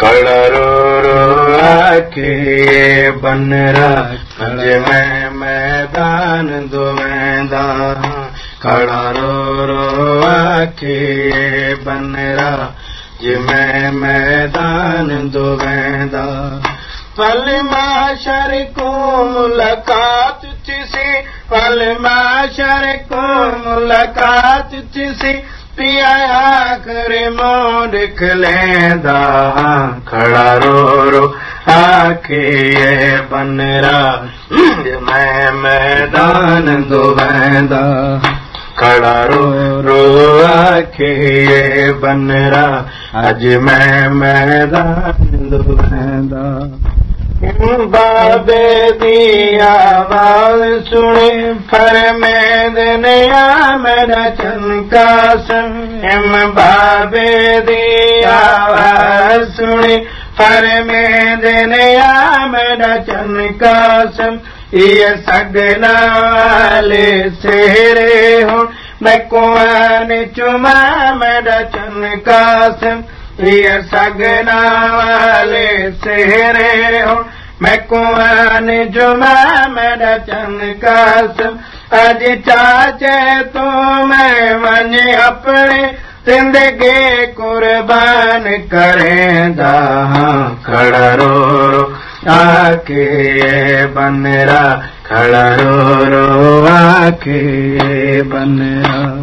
खड़ा रो आके बनरा मैदान दुवेंदा खड़ा रो रो आके बनरा जे मैं मैदान पल माशर को मुलाकात थी पल माशर को मुलाकात खलेंदा खड़ा रो रो आखे बनरा मैं मैदान दुवेंदा खड़ा रो रो आखे बनरा अज मैं मैदान बाबे दी आवाज सुने फर में मेरा चनकासम एम बाबे आवाज सुने फर में दनिया मेरा चनकासम ये सगना वाले सेरे हो मैं कुआन चुमा मेरा चनकासम ये सगना वाले सेरे हो मैं कुआन जुमा मेरा चनकासम अज चाचे तो मैं मन अपने जिंदगी कुर्बान करेंदा खड़ा रो रो आके बनरा खड़ा रो रो आके बनरा